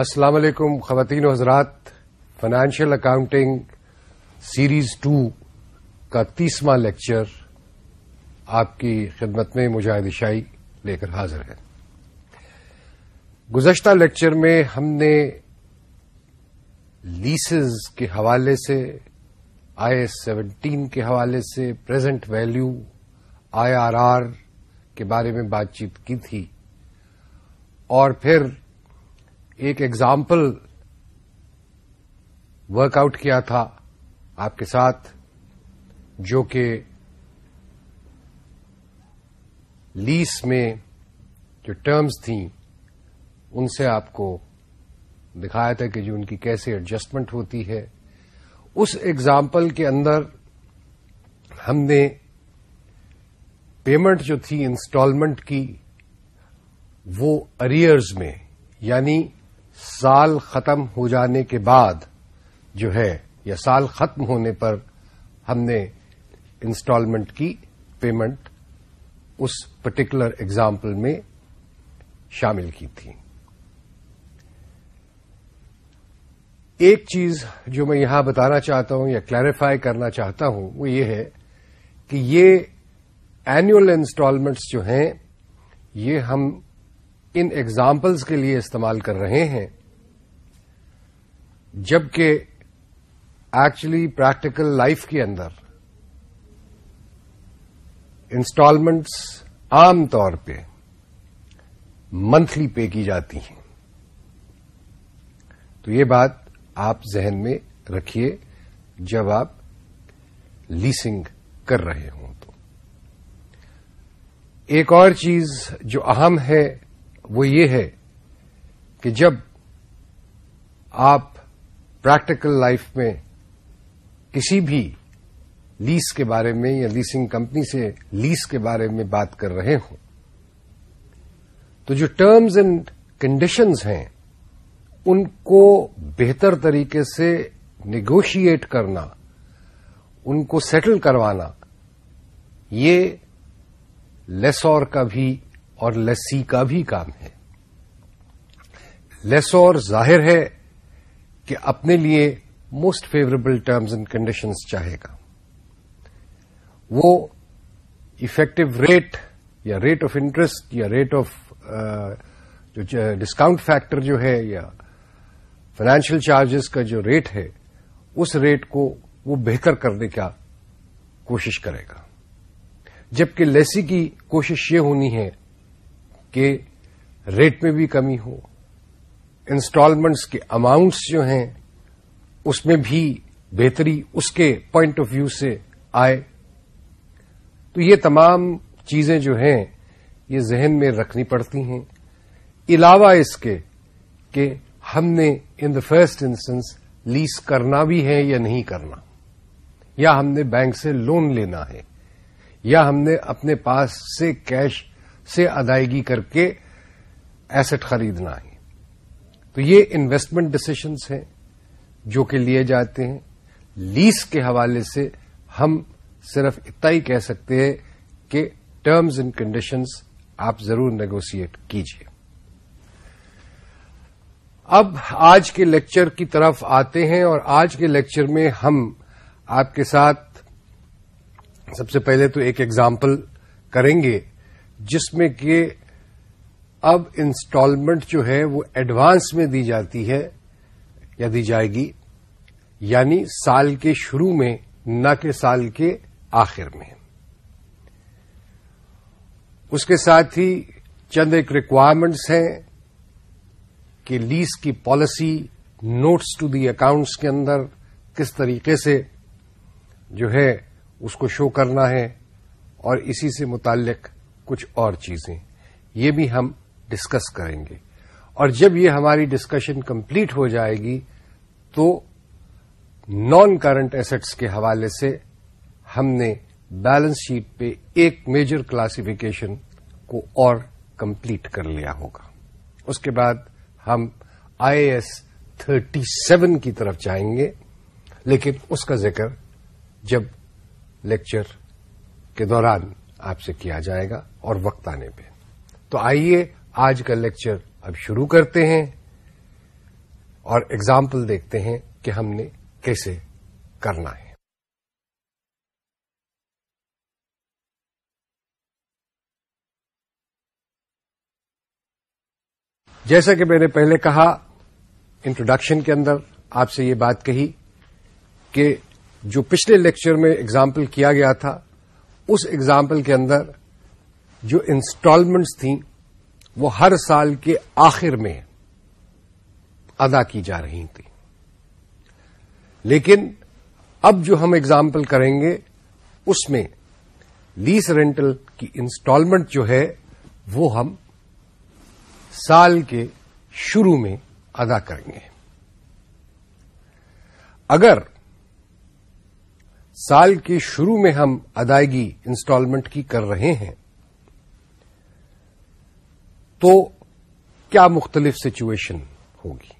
السلام علیکم خواتین و حضرات فائنانشیل اکاؤنٹنگ سیریز ٹو کا تیسواں لیکچر آپ کی خدمت میں مجاہد شاہی لے کر حاضر ہے گزشتہ لیکچر میں ہم نے لیسز کے حوالے سے آئی ایس سیونٹین کے حوالے سے present value I R R کے بارے میں بات چیت کی تھی اور پھر ایک ایگزامپل ورک آؤٹ کیا تھا آپ کے ساتھ جو کہ لیس میں جو ٹرمز تھیں ان سے آپ کو دکھایا تھا کہ جو ان کی کیسے ایڈجسٹمنٹ ہوتی ہے اس ایگزامپل کے اندر ہم نے پیمنٹ جو تھی انسٹالمنٹ کی وہ اریئرز میں یعنی سال ختم ہو جانے کے بعد جو ہے یا سال ختم ہونے پر ہم نے انسٹالمنٹ کی پیمنٹ اس پرٹیکولر ایگزامپل میں شامل کی تھی ایک چیز جو میں یہاں بتانا چاہتا ہوں یا کلیریفائی کرنا چاہتا ہوں وہ یہ ہے کہ یہ اینوئل انسٹالمنٹس جو ہیں یہ ہم ان ایگزامپلس کے لیے استعمال کر رہے ہیں جبکہ ایکچولی پریکٹیکل لائف کے اندر انسٹالمنٹس عام طور پہ منتھلی پے کی جاتی ہیں تو یہ بات آپ ذہن میں رکھیے جب آپ لیسنگ کر رہے ہوں تو ایک اور چیز جو اہم ہے وہ یہ ہے کہ جب آپ پریکٹیکل لائف میں کسی بھی لیس کے بارے میں یا لیسنگ کمپنی سے لیس کے بارے میں بات کر رہے ہوں تو جو ٹرمز اینڈ کنڈیشنز ہیں ان کو بہتر طریقے سے نیگوشیٹ کرنا ان کو سیٹل کروانا یہ لیسور کا بھی اور لسی کا بھی کام ہے لیس اور ظاہر ہے کہ اپنے لیے most favourable terms and conditions چاہے گا وہ افیکٹو ریٹ یا ریٹ آف انٹرسٹ یا ریٹ آف جو ڈسکاؤنٹ فیکٹر جو ہے یا فائنینشیل چارجز کا جو ریٹ ہے اس ریٹ کو وہ بہتر کرنے کا کوشش کرے گا جبکہ لیسی کی کوشش یہ ہونی ہے کہ ریٹ میں بھی کمی ہو انسٹالمنٹس کے اماؤنٹس جو ہیں اس میں بھی بہتری اس کے پوائنٹ آف ویو سے آئے تو یہ تمام چیزیں جو ہیں یہ ذہن میں رکھنی پڑتی ہیں علاوہ اس کے کہ ہم نے in the first instance lease کرنا بھی ہے یا نہیں کرنا یا ہم نے بینک سے لون لینا ہے یا ہم نے اپنے پاس سے کیش سے ادائیگی کر کے ایسٹ خریدنا ہے تو یہ انویسٹمنٹ ڈسیشنس ہیں جو کہ لیے جاتے ہیں لیس کے حوالے سے ہم صرف اتنا ہی کہہ سکتے ہیں کہ ٹرمز اینڈ کنڈیشنز آپ ضرور نیگوسیٹ کیجیے اب آج کے لیکچر کی طرف آتے ہیں اور آج کے لیکچر میں ہم آپ کے ساتھ سب سے پہلے تو ایک ایگزامپل کریں گے جس میں کہ اب انسٹالمنٹ جو ہے وہ ایڈوانس میں دی جاتی ہے یا دی جائے گی یعنی سال کے شروع میں نہ کہ سال کے آخر میں اس کے ساتھ ہی چند ایک ریکوائرمنٹس ہیں کہ لیز کی policy notes to the accounts کے اندر کس طریقے سے جو ہے اس کو شو کرنا ہے اور اسی سے متعلق کچھ اور چیزیں یہ بھی ہم ڈسکس کریں گے اور جب یہ ہماری ڈسکشن کمپلیٹ ہو جائے گی تو نان کرنٹ ایسٹس کے حوالے سے ہم نے بیلنس شیٹ پہ ایک میجر کلاسیفیکیشن کو اور کمپلیٹ کر لیا ہوگا اس کے بعد ہم آئی ایس تھرٹی سیون کی طرف جائیں گے لیکن اس کا ذکر جب لیکچر کے دوران آپ سے کیا جائے گا اور وقت آنے پہ تو آئیے آج کا لیکچر اب شروع کرتے ہیں اور اگزامپل دیکھتے ہیں کہ ہم نے کیسے کرنا ہے جیسا کہ میں نے پہلے کہا انٹروڈکشن کے اندر آپ سے یہ بات کہی کہ جو پچھلے لیکچر میں اگزامپل کیا گیا تھا اس ایگزامپل کے اندر جو انسٹالمنٹس تھیں وہ ہر سال کے آخر میں ادا کی جا رہی تھیں لیکن اب جو ہم ایگزامپل کریں گے اس میں لیس رینٹل کی انسٹالمنٹ جو ہے وہ ہم سال کے شروع میں ادا کریں گے اگر سال کے شروع میں ہم ادائیگی انسٹالمنٹ کی کر رہے ہیں تو کیا مختلف سچویشن ہوگی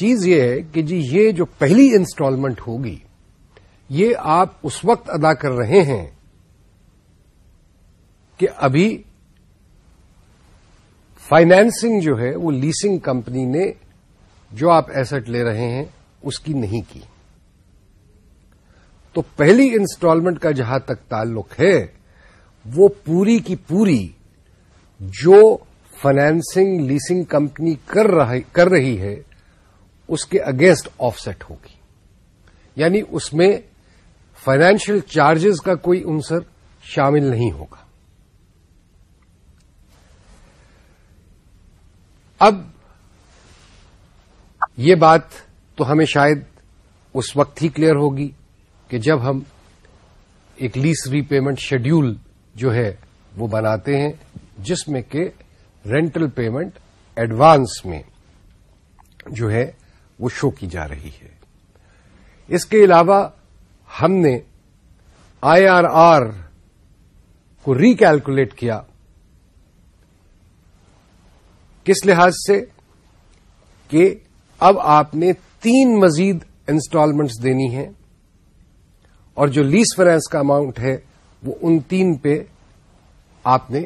چیز یہ ہے کہ جی یہ جو پہلی انسٹالمنٹ ہوگی یہ آپ اس وقت ادا کر رہے ہیں کہ ابھی فائنینسنگ جو ہے وہ لیسنگ کمپنی نے جو آپ ایسٹ لے رہے ہیں اس کی نہیں کی تو پہلی انسٹالمنٹ کا جہاں تک تعلق ہے وہ پوری کی پوری جو فائنینسنگ لیسنگ کمپنی کر رہی ہے اس کے اگینسٹ آف سیٹ ہوگی یعنی اس میں فائنینشیل چارجز کا کوئی انصر شامل نہیں ہوگا اب یہ بات تو ہمیں شاید اس وقت ہی کلیئر ہوگی کہ جب ہم ایک لیس ری پیمنٹ شیڈیول جو ہے وہ بناتے ہیں جس میں کہ رینٹل پیمنٹ ایڈوانس میں جو ہے وہ شو کی جا رہی ہے اس کے علاوہ ہم نے آئی آر آر کو ریکیلکولیٹ کیا کس لحاظ سے کہ اب آپ نے تین مزید انسٹالمنٹس دینی ہیں اور جو لیس فرس کا اماؤنٹ ہے وہ ان تین پہ آپ نے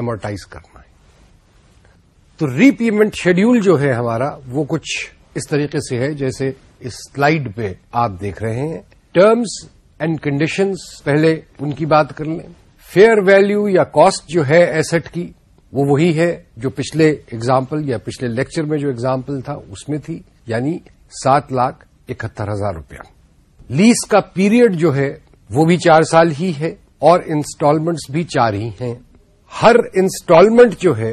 ایمورٹائز کرنا ہے تو ری پیمنٹ شیڈیول جو ہے ہمارا وہ کچھ اس طریقے سے ہے جیسے اس سلائیڈ پہ آپ دیکھ رہے ہیں ٹرمز اینڈ کنڈیشنز پہلے ان کی بات کر لیں فیئر ویلیو یا کاسٹ جو ہے ایسٹ کی وہ وہی ہے جو پچھلے ایگزامپل یا پچھلے لیکچر میں جو ایگزامپل تھا اس میں تھی یعنی سات لاکھ اکہتر ہزار روپیہ لیس کا پیریڈ جو ہے وہ بھی چار سال ہی ہے اور انسٹالمنٹس بھی چار ہی ہیں ہر انسٹالمنٹ جو ہے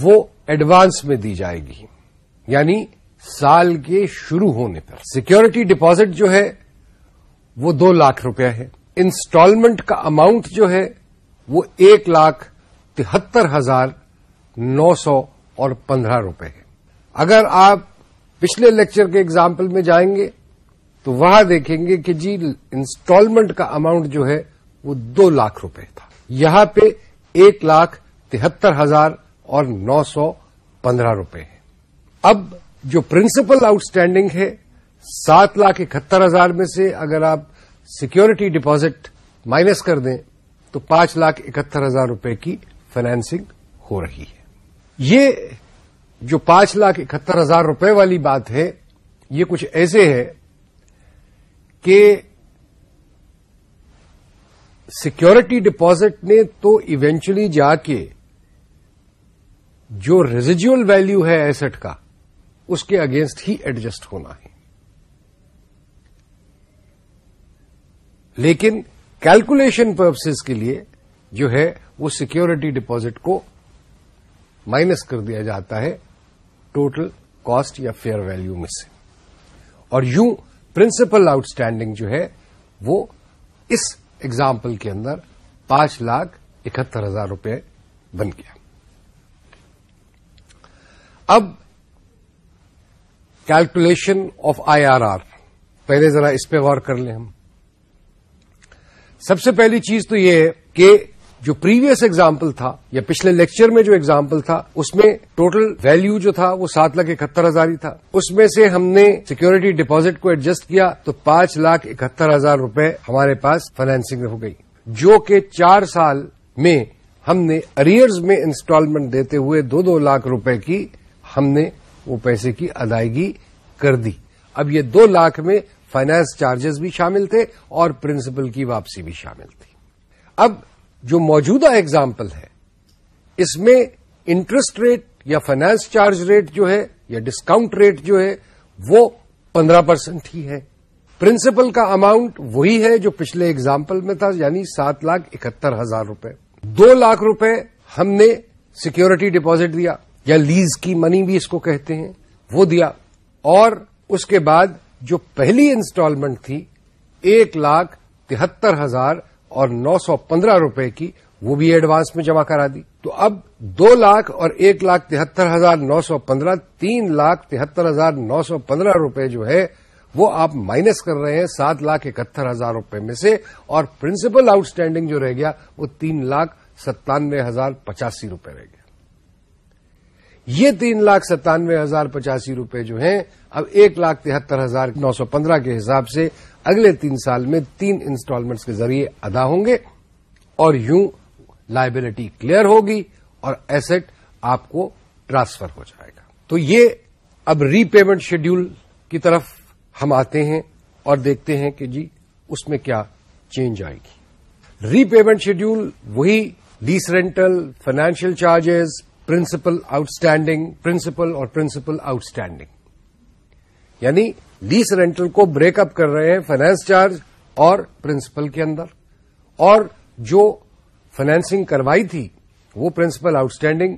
وہ ایڈوانس میں دی جائے گی یعنی سال کے شروع ہونے پر سیکیورٹی ڈپازٹ جو ہے وہ دو لاکھ روپے ہے انسٹالمنٹ کا اماؤنٹ جو ہے وہ ایک لاکھ تہتر ہزار نو سو اور پندرہ روپے ہے اگر آپ پچھلے لیکچر کے اگزامپل میں جائیں گے تو وہاں دیکھیں گے کہ جی انسٹالمنٹ کا اماؤنٹ جو ہے وہ دو لاکھ روپے تھا یہاں پہ ایک لاکھ تہتر ہزار اور نو سو پندرہ روپے ہے اب جو پرنسپل آؤٹ اسٹینڈنگ ہے سات لاکھ اکہتر ہزار میں سے اگر آپ سیکیورٹی ڈپازٹ مائنس کر دیں تو پانچ لاکھ اکہتر ہزار روپے کی فائنینسنگ ہو رہی ہے یہ جو پانچ لاکھ اکہتر ہزار روپے والی بات ہے یہ کچھ ایسے ہے کہ سیکورٹی ڈپازٹ نے تو ایونچلی جا کے جو ریزیجل ویلو ہے ایسٹ کا اس کے اگینسٹ ہی ایڈجسٹ ہونا ہے لیکن کیلکولیشن پرپسز کے لیے جو ہے وہ سیکورٹی ڈپازٹ کو مائنس کر دیا جاتا ہے ٹوٹل کاسٹ یا فیئر ویلو میں سے اور یوں پرنسپل آؤٹ اسٹینڈنگ جو ہے وہ اس ایگزامپل کے اندر پانچ لاکھ اکہتر ہزار روپے بن گیا اب calculation of I R R پہلے ذرا اس پہ غور کر لیں ہم سب سے پہلی چیز تو یہ کہ جو پریویس ایگزامپل تھا یا پچھلے لیکچر میں جو ایگزامپل تھا اس میں ٹوٹل ویلیو جو تھا وہ سات لاکھ اکہتر ہزار ہی تھا اس میں سے ہم نے سیکورٹی ڈپازٹ کو ایڈجسٹ کیا تو پانچ لاکھ اکہتر ہزار روپے ہمارے پاس فائنینسنگ ہو گئی جو کہ چار سال میں ہم نے اریئرز میں انسٹالمنٹ دیتے ہوئے دو دو لاکھ روپے کی ہم نے وہ پیسے کی ادائیگی کر دی اب یہ دو لاکھ میں فائنانس چارجز بھی شامل تھے اور پرنسپل کی واپسی بھی شامل تھی اب جو موجودہ ایگزامپل ہے اس میں انٹرسٹ ریٹ یا فائنانس چارج ریٹ جو ہے یا ڈسکاؤنٹ ریٹ جو ہے وہ پندرہ پرسینٹ ہی ہے پرنسپل کا اماؤنٹ وہی ہے جو پچھلے ایگزامپل میں تھا یعنی سات لاکھ اکہتر ہزار روپے دو لاکھ روپے ہم نے سیکیورٹی ڈپوزٹ دیا یا لیز کی منی بھی اس کو کہتے ہیں وہ دیا اور اس کے بعد جو پہلی انسٹالمنٹ تھی ایک لاکھ تہتر ہزار اور نو سو پندرہ روپے کی وہ بھی ایڈوانس میں جمع کرا دی تو اب دو لاکھ اور ایک لاکھ تہتر ہزار نو سو پندرہ تین لاکھ تہتر ہزار نو سو پندرہ روپے جو ہے وہ آپ مائنس کر رہے ہیں سات لاکھ اکہتر ہزار روپے میں سے اور پرنسپل آؤٹ اسٹینڈنگ جو رہ گیا وہ تین لاکھ ستانوے ہزار پچاسی روپے رہ گیا یہ تین لاکھ ستانوے ہزار پچاسی روپے جو ہیں اب ایک لاکھ تہتر ہزار نو سو پندرہ کے حساب سے اگلے تین سال میں تین انسٹالمنٹس کے ذریعے ادا ہوں گے اور یوں لائبلٹی کلیئر ہوگی اور ایسٹ آپ کو ٹرانسفر ہو جائے گا تو یہ اب ری پیمنٹ شیڈیول کی طرف ہم آتے ہیں اور دیکھتے ہیں کہ جی اس میں کیا چینج آئے گی ری پیمنٹ شیڈیول وہی lease rental financial charges principal outstanding principal اور پرنسپل آؤٹ اسٹینڈنگ یعنی لیس رینٹل کو بریک اپ کر رہے ہیں فائنانس چارج اور پرنسپل کے اندر اور جو فائنینسنگ کروائی تھی وہ پرنسپل آؤٹ اسٹینڈنگ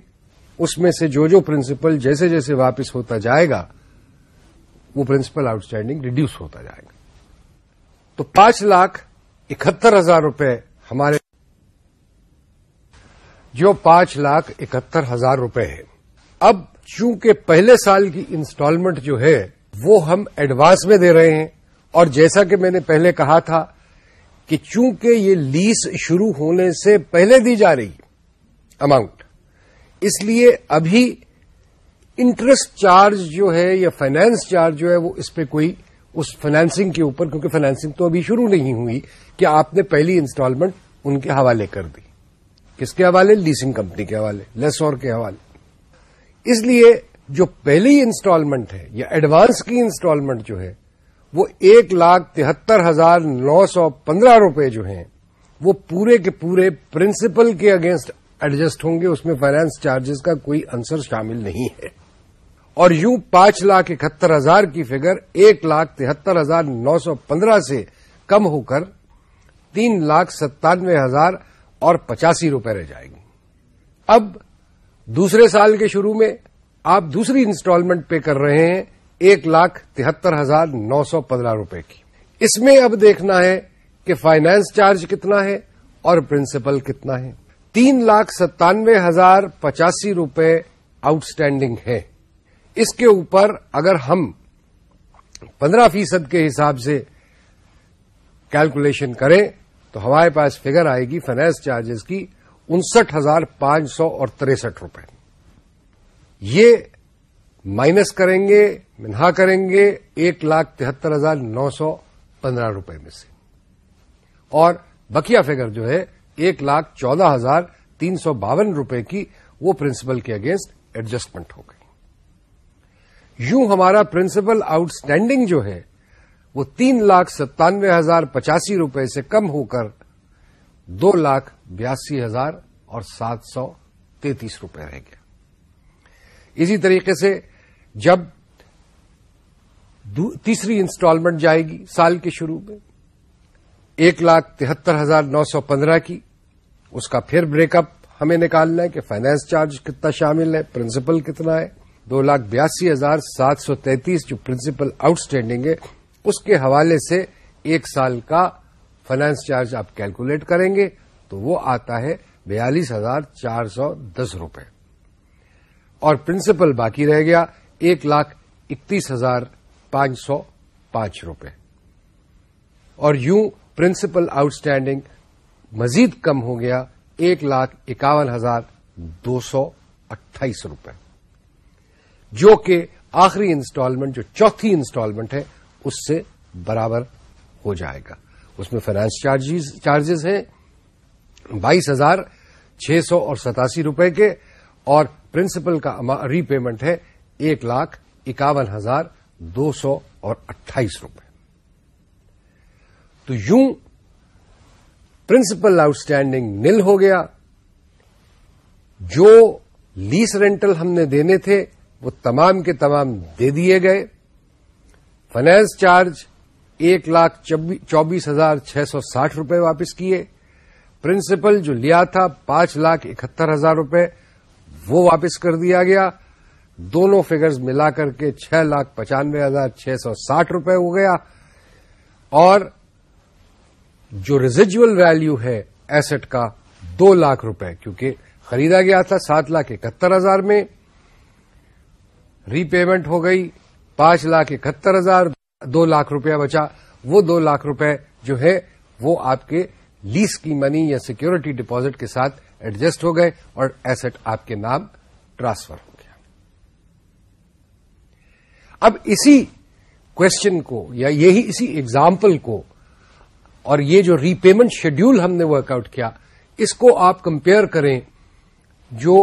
اس میں سے جو جو پرنسپل جیسے جیسے واپس ہوتا جائے گا وہ پرنسپل آؤٹ اسٹینڈنگ ریڈیوس ہوتا جائے گا تو پانچ لاکھ اکہتر ہزار روپے ہمارے جو پانچ لاکھ اکہتر ہزار روپے ہے اب چونکہ پہلے سال کی انسٹالمنٹ جو ہے وہ ہم ایڈوانس میں دے رہے ہیں اور جیسا کہ میں نے پہلے کہا تھا کہ چونکہ یہ لیس شروع ہونے سے پہلے دی جا رہی اماؤنٹ اس لیے ابھی انٹرسٹ چارج جو ہے یا فائنانس چارج جو ہے وہ اس پہ کوئی اس فائنانسنگ کے اوپر کیونکہ فائنانسنگ تو ابھی شروع نہیں ہوئی کہ آپ نے پہلی انسٹالمنٹ ان کے حوالے کر دی کس کے حوالے لیسنگ کمپنی کے حوالے لیس اور کے حوالے اس لیے جو پہلی انسٹالمنٹ ہے یا ایڈوانس کی انسٹالمنٹ جو ہے وہ ایک لاکھ تہتر ہزار نو سو پندرہ روپے جو ہیں وہ پورے کے پورے پرنسپل کے اگینسٹ ایڈجسٹ ہوں گے اس میں فائنانس چارجز کا کوئی انصر شامل نہیں ہے اور یوں پانچ لاکھ اکہتر ہزار کی فگر ایک لاکھ تہتر ہزار نو سو پندرہ سے کم ہو کر تین لاکھ ستانوے ہزار اور پچاسی روپے رہ جائے گی اب دوسرے سال کے شروع میں آپ دوسری انسٹالمنٹ پے کر رہے ہیں ایک لاکھ تہتر ہزار نو سو پندرہ روپے کی اس میں اب دیکھنا ہے کہ فائنانس چارج کتنا ہے اور پرنسپل کتنا ہے تین لاکھ ستانوے ہزار پچاسی روپے آؤٹ اسٹینڈنگ ہے اس کے اوپر اگر ہم پندرہ فیصد کے حساب سے کیلکولیشن کریں تو ہمارے پاس فگر آئے گی فائنانس چارجز کی انسٹھ ہزار پانچ سو اور تریسٹھ روپے یہ مائنس کریں گے منہا کریں گے ایک لاکھ تہتر ہزار نو سو پندرہ روپے میں سے اور بکیا فگر جو ہے ایک لاکھ چودہ ہزار تین سو باون روپے کی وہ پرنسپل کے اگینسٹ ایڈجسٹمنٹ ہو گئی یوں ہمارا پرنسپل آؤٹ اسٹینڈنگ جو ہے وہ تین لاکھ ستانوے ہزار پچاسی روپے سے کم ہو کر دو لاکھ بیاسی ہزار اور سات سو تینتیس روپے رہ گیا اسی طریقے سے جب تیسری انسٹالمنٹ جائے گی سال کے شروع میں ایک لاکھ تہتر ہزار نو سو پندرہ کی اس کا پھر بریک اپ ہمیں نکالنا ہے کہ فائنانس چارج کتنا شامل ہے پرنسپل کتنا ہے دو لاکھ بیاسی ہزار سات سو تینتیس جو پرنسپل آؤٹ اسٹینڈنگ ہے اس کے حوالے سے ایک سال کا فائنانس چارج آپ کیلکولیٹ کریں گے تو وہ آتا ہے بیالیس ہزار چار سو دس روپے اور پرنسپل باقی رہ گیا ایک لاکھ اکتیس ہزار پانچ سو پانچ روپے اور یوں پرنسپل آؤٹ اسٹینڈنگ مزید کم ہو گیا ایک لاکھ اکاون ہزار دو سو اٹھائیس روپے جو کہ آخری انسٹالمنٹ جو چوتھی انسٹالمنٹ ہے اس سے برابر ہو جائے گا اس میں فائنانس چارجز ہیں بائیس ہزار چھ سو اور ستاسی روپے کے اور پرنسپل کا ری پیمنٹ ہے ایک لاکھ اکاون ہزار دو سو اور اٹھائیس روپے تو یوں پرنسپل آؤٹ اسٹینڈنگ نل ہو گیا جو لیس رینٹل ہم نے دینے تھے وہ تمام کے تمام دے دیے گئے فنانس چارج ایک لاکھ چوبیس ہزار چھ سو ساٹھ روپے واپس کیے پرنسپل جو لیا تھا پانچ لاکھ اکہتر ہزار روپے وہ واپس کر دیا گیا دونوں فگرز ملا کر کے چھ لاکھ پچانوے ہزار چھ سو ساٹھ روپے ہو گیا اور جو ریزیجل ویلیو ہے ایسٹ کا دو لاکھ روپے کیونکہ خریدا گیا تھا سات لاکھ اکہتر ہزار میں ری پیمنٹ ہو گئی پانچ لاکھ اکہتر ہزار دو لاکھ روپیہ بچا وہ دو لاکھ روپے جو ہے وہ آپ کے لیس کی منی یا سیکیورٹی ڈپازٹ کے ساتھ ایڈجسٹ ہو گئے اور ایسٹ آپ کے نام ٹرانسفر ہو گیا اب اسی کوشچن کو یا یہی اسی ایگزامپل کو اور یہ جو ری پیمنٹ شیڈیول ہم نے ورک آؤٹ کیا اس کو آپ کمپیئر کریں جو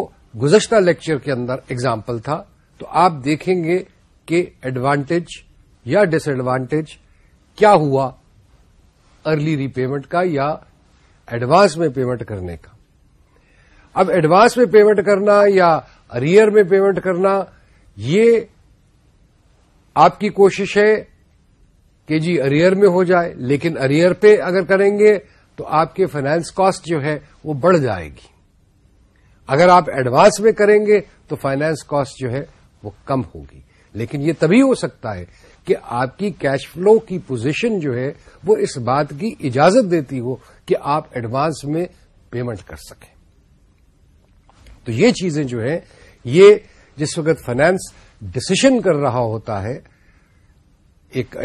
گزشتہ لیکچر کے اندر ایگزامپل تھا تو آپ دیکھیں گے کہ ایڈوانٹیج یا ڈس ایڈوانٹیج کیا ہوا ارلی ری پیمنٹ کا یا ایڈوانس میں پیمنٹ کرنے کا اب ایڈوانس میں پیمنٹ کرنا یا اریئر میں پیمنٹ کرنا یہ آپ کی کوشش ہے کہ جی اریئر میں ہو جائے لیکن اریئر پہ اگر کریں گے تو آپ کے فائنانس کاسٹ جو ہے وہ بڑھ جائے گی اگر آپ ایڈوانس میں کریں گے تو فائنانس کاسٹ جو ہے وہ کم ہوگی لیکن یہ تبھی ہو سکتا ہے کہ آپ کی کیش فلو کی پوزیشن جو ہے وہ اس بات کی اجازت دیتی ہو کہ آپ ایڈوانس میں پیمنٹ کر سکیں تو یہ چیزیں جو ہیں یہ جس وقت فائنانس ڈسیشن کر رہا ہوتا ہے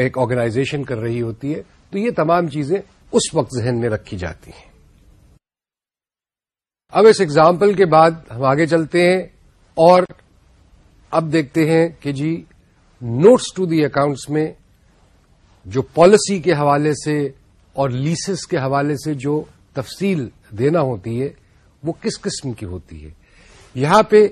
ایک آرگنائزیشن کر رہی ہوتی ہے تو یہ تمام چیزیں اس وقت ذہن میں رکھی جاتی ہیں اب اس ایگزامپل کے بعد ہم آگے چلتے ہیں اور اب دیکھتے ہیں کہ جی نوٹس ٹو دی اکاؤنٹس میں جو پالیسی کے حوالے سے اور لیسز کے حوالے سے جو تفصیل دینا ہوتی ہے وہ کس قسم کی ہوتی ہے یہاں پہ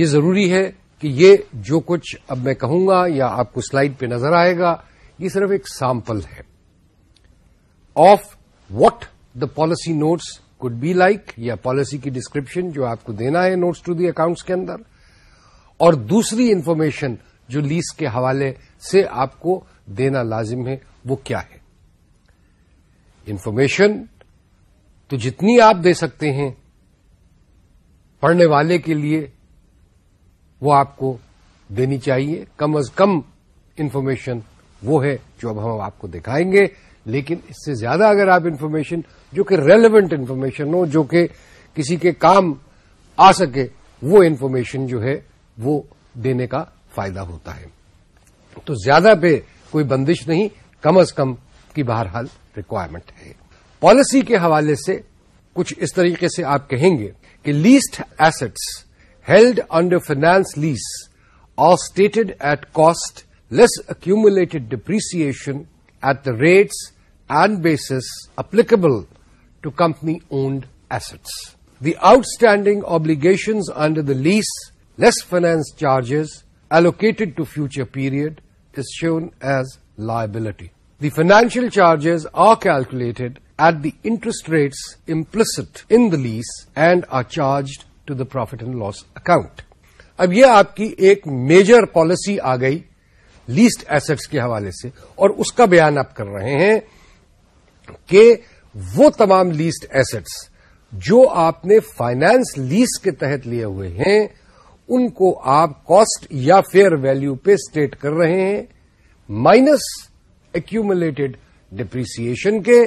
یہ ضروری ہے کہ یہ جو کچھ اب میں کہوں گا یا آپ کو سلائیڈ پہ نظر آئے گا یہ صرف ایک سیمپل ہے of what the policy notes could be like یا پالیسی کی ڈسکرپشن جو آپ کو دینا ہے نوٹس ٹو دی اکاؤنٹس کے اندر اور دوسری انفارمیشن جو لیس کے حوالے سے آپ کو دینا لازم ہے وہ کیا ہے انفارمیشن تو جتنی آپ دے سکتے ہیں پڑھنے والے کے لیے وہ آپ کو دینی چاہیے کم از کم انفارمیشن وہ ہے جو اب ہم آپ کو دکھائیں گے لیکن اس سے زیادہ اگر آپ انفارمیشن جو کہ ریلیونٹ انفارمیشن ہو جو کہ کسی کے کام آ سکے وہ انفارمیشن جو ہے وہ دینے کا فائدہ ہوتا ہے تو زیادہ پہ کوئی بندش نہیں کم از کم کی بہرحال ریکوائرمنٹ ہے پالیسی کے حوالے سے کچھ اس طریقے سے آپ کہیں گے Leased assets held under finance lease are stated at cost less accumulated depreciation at the rates and basis applicable to company-owned assets. The outstanding obligations under the lease less finance charges allocated to future period is shown as liability. The financial charges are calculated at the interest rates in in the and are charged to the profit and loss account اب یہ آپ کی ایک major policy آ گئی leased assets کے حوالے سے اور اس کا بیان آپ کر رہے ہیں کہ وہ تمام لیسڈ ایسٹس جو آپ نے فائنانس لیز کے تحت لیے ہوئے ہیں ان کو آپ کاسٹ یا فیئر ویلو پہ اسٹیٹ کر رہے ہیں مائنس ایکومولیٹڈ ڈپریسن کے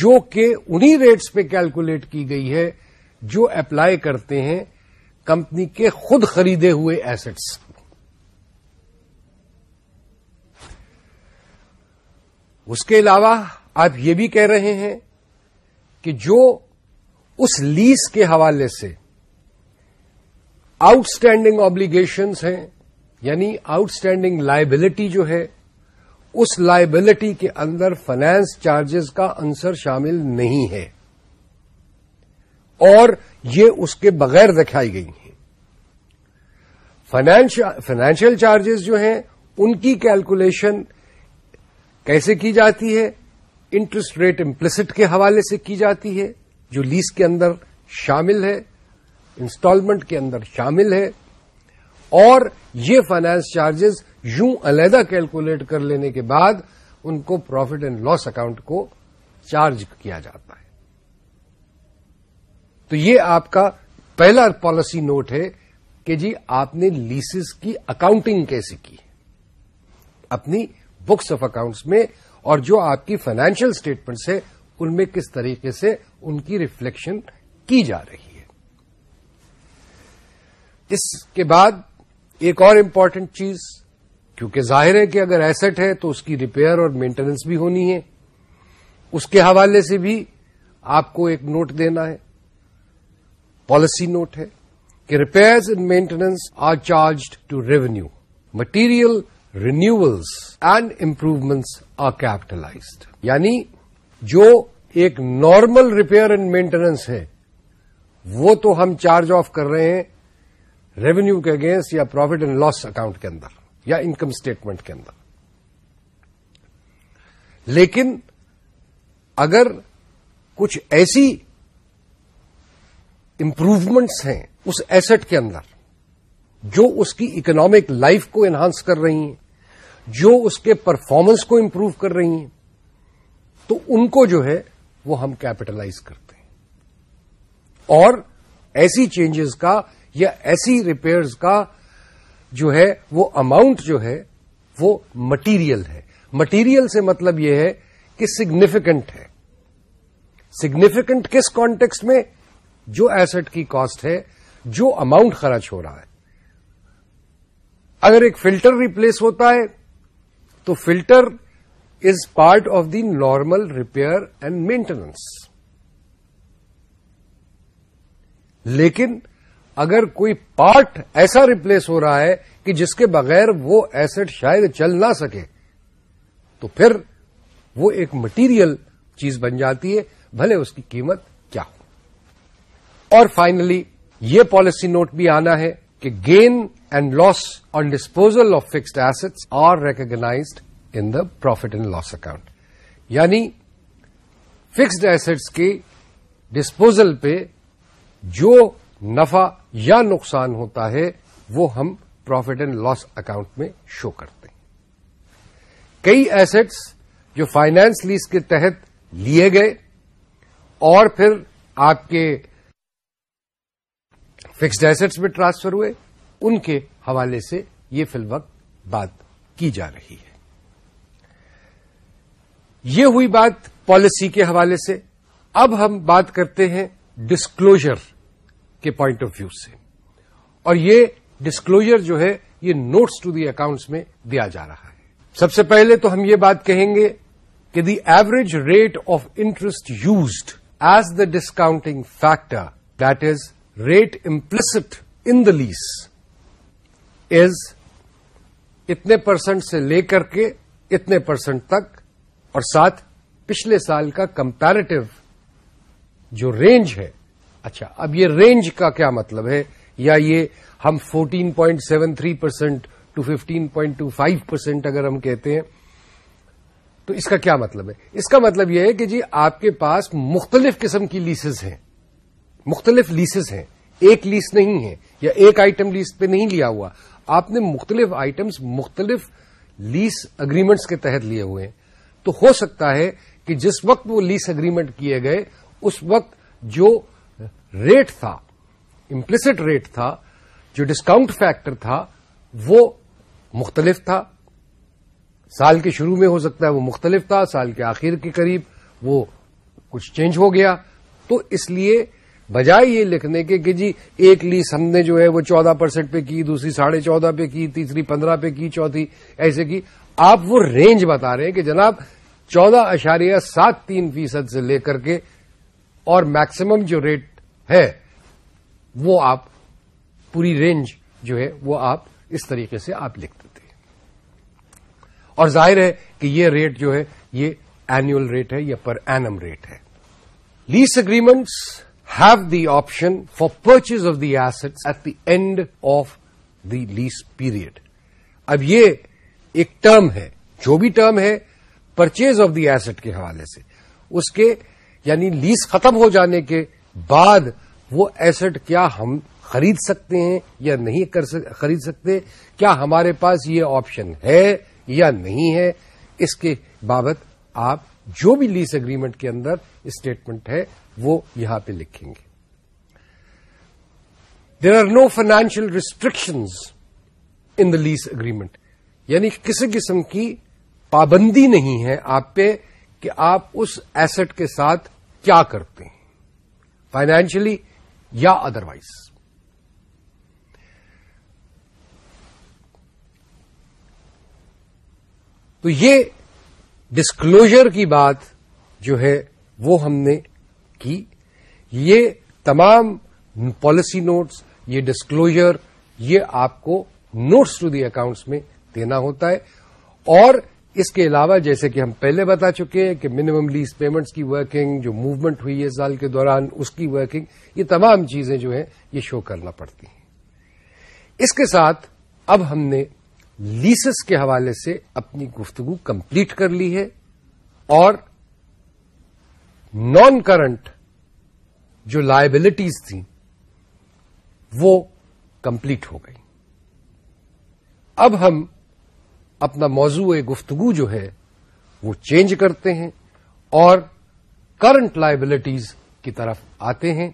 جو کہ انہی ریٹس پہ کیلکولیٹ کی گئی ہے جو اپلائی کرتے ہیں کمپنی کے خود خریدے ہوئے ایسٹس اس کے علاوہ آپ یہ بھی کہہ رہے ہیں کہ جو اس لیس کے حوالے سے آؤٹ اسٹینڈنگ آبلیگیشنس ہیں یعنی آؤٹ اسٹینڈنگ لائبلٹی جو ہے اس لائبلٹی کے اندر فائنانس چارجز کا انصر شامل نہیں ہے اور یہ اس کے بغیر دکھائی گئی ہیں فائنینشل چارجز جو ہیں ان کی کیلکولیشن کیسے کی جاتی ہے انٹرسٹ ریٹ امپلسٹ کے حوالے سے کی جاتی ہے جو لیز کے اندر شامل ہے انسٹالمنٹ کے اندر شامل ہے اور یہ فائنانس چارجز یوں علیحدہ کیلکولیٹ کر لینے کے بعد ان کو پروفٹ اینڈ لاس اکاؤنٹ کو چارج کیا جاتا ہے تو یہ آپ کا پہلا پالیسی نوٹ ہے کہ جی آپ نے لیسز کی اکاؤنٹنگ کیسے کی اپنی بکس آف اکاؤنٹس میں اور جو آپ کی فائنینشیل اسٹیٹمنٹس ہے ان میں کس طریقے سے ان کی ریفلیکشن کی جا رہی ہے اس کے بعد ایک اور امپورٹنٹ چیز کیونکہ ظاہر ہے کہ اگر ایسٹ ہے تو اس کی ریپیئر اور مینٹیننس بھی ہونی ہے اس کے حوالے سے بھی آپ کو ایک نوٹ دینا ہے پالیسی نوٹ ہے کہ repairs and maintenance are charged to revenue material renewals and improvements are capitalised یعنی جو ایک نارمل ریپیئر اینڈ مینٹیننس ہے وہ تو ہم چارج آف کر رہے ہیں ریونیو کے اگینسٹ یا پروفٹ اینڈ لاس اکاؤنٹ کے اندر یا انکم اسٹیٹمنٹ کے اندر لیکن اگر کچھ ایسی امپروومنٹس ہیں اس ایسٹ کے اندر جو اس کی اکنامک لائف کو انہانس کر رہی ہیں جو اس کے پرفارمنس کو امپروو کر رہی ہیں تو ان کو جو ہے وہ ہم کیپٹلائز کرتے ہیں اور ایسی چینجز کا یا ایسی ریپیئرز کا جو ہے وہ اماؤنٹ جو ہے وہ مٹیریل ہے مٹیریل سے مطلب یہ ہے کہ سگنیفیکنٹ ہے سگنیفیکنٹ کس کانٹیکسٹ میں جو ایسٹ کی کاسٹ ہے جو اماؤنٹ خرچ ہو رہا ہے اگر ایک فلٹر ریپلیس ہوتا ہے تو filter is part of the normal repair and maintenance لیکن اگر کوئی پارٹ ایسا ریپلیس ہو رہا ہے کہ جس کے بغیر وہ ایسٹ شاید چل نہ سکے تو پھر وہ ایک مٹیریل چیز بن جاتی ہے بھلے اس کی قیمت کیا ہو اور فائنلی یہ پالیسی نوٹ بھی آنا ہے کہ gain and loss on disposal of fixed assets are recognised in the profit and loss account یعنی فکسڈ ایسٹس کے ڈسپوزل پہ جو نفع یا نقصان ہوتا ہے وہ ہم پروفٹ اینڈ لاس اکاؤنٹ میں شو کرتے ہیں کئی ایسٹس جو فائنانس لیز کے تحت لیے گئے اور پھر آپ کے فکسڈ ایسٹس میں ٹرانسفر ہوئے ان کے حوالے سے یہ فی الوقت بات کی جا رہی ہے یہ ہوئی بات پالیسی کے حوالے سے اب ہم بات کرتے ہیں ڈسکلوجر کے پوائنٹ آف ویو سے اور یہ ڈسکلوجر جو ہے یہ نوٹس ٹو دی اکاؤنٹس میں دیا جا رہا ہے سب سے پہلے تو ہم یہ بات کہیں گے کہ the average rate of interest used as the discounting factor that is rate implicit in the lease is اتنے پرسنٹ سے لے کر کے اتنے پرسنٹ تک اور ساتھ پچھلے سال کا کمپیرٹیو جو رینج ہے اچھا اب یہ رینج کا کیا مطلب ہے یا یہ ہم 14.73 point percent to fifteen percent اگر ہم کہتے ہیں تو اس کا کیا مطلب ہے اس کا مطلب یہ ہے کہ جی آپ کے پاس مختلف قسم کی لیسز ہیں مختلف لیسز ہیں ایک لیس نہیں ہے یا ایک آئٹم لیس پہ نہیں لیا ہوا آپ نے مختلف آئٹمس مختلف لیس اگریمنٹس کے تحت لیے ہوئے ہیں تو ہو سکتا ہے کہ جس وقت وہ لیس اگریمنٹ کیے گئے اس وقت جو ریٹ تھا امپلسٹ ریٹ تھا جو ڈسکاؤنٹ فیکٹر تھا وہ مختلف تھا سال کے شروع میں ہو سکتا ہے وہ مختلف تھا سال کے آخر کے قریب وہ کچھ چینج ہو گیا تو اس لیے بجائے یہ لکھنے کے کہ جی ایک لیس ہم نے جو ہے وہ چودہ پرسینٹ پہ کی دوسری ساڑھے چودہ پہ کی تیسری پندرہ پہ کی چوتھی ایسے کی آپ وہ رینج بتا رہے ہیں کہ جناب چودہ اشاریہ سات تین فیصد سے لے کر کے اور میکسیمم جو ریٹ ہے وہ آپ پوری رینج جو ہے وہ آپ اس طریقے سے آپ لکھ دیتے ہیں اور ظاہر ہے کہ یہ ریٹ جو ہے یہ اینوئل ریٹ ہے یا پر اینم ریٹ ہے lease agreements have the option for purchase of the asset at the end of the lease period اب یہ ایک ٹرم ہے جو بھی ٹرم ہے پرچیز آف دی ایسٹ کے حوالے سے اس کے یعنی لیس ختم ہو جانے کے بعد وہ ایسٹ کیا ہم خرید سکتے ہیں یا نہیں خرید سکتے کیا ہمارے پاس یہ آپشن ہے یا نہیں ہے اس کے بابت آپ جو بھی لیس اگریمنٹ کے اندر اسٹیٹمنٹ ہے وہ یہاں پہ لکھیں گے there are no financial restrictions in the lease agreement یعنی کسی قسم کی پابندی نہیں ہے آپ پہ کہ آپ اس ایسٹ کے ساتھ کیا کرتے ہیں فائنینشلی یا ادروائز تو یہ ڈسکلوجر کی بات جو ہے وہ ہم نے کی یہ تمام پالیسی نوٹس یہ ڈسکلوجر یہ آپ کو نوٹس ٹو دی اکاؤنٹس میں دینا ہوتا ہے اور اس کے علاوہ جیسے کہ ہم پہلے بتا چکے ہیں کہ منیمم لیز پیمنٹس کی ورکنگ جو موومنٹ ہوئی ہے سال کے دوران اس کی ورکنگ یہ تمام چیزیں جو ہیں یہ شو کرنا پڑتی ہیں اس کے ساتھ اب ہم نے لیسز کے حوالے سے اپنی گفتگو کمپلیٹ کر لی ہے اور نان کرنٹ جو لائبلٹیز تھیں وہ کمپلیٹ ہو گئی اب ہم اپنا موضوع گفتگو جو ہے وہ چینج کرتے ہیں اور کرنٹ لائبلٹیز کی طرف آتے ہیں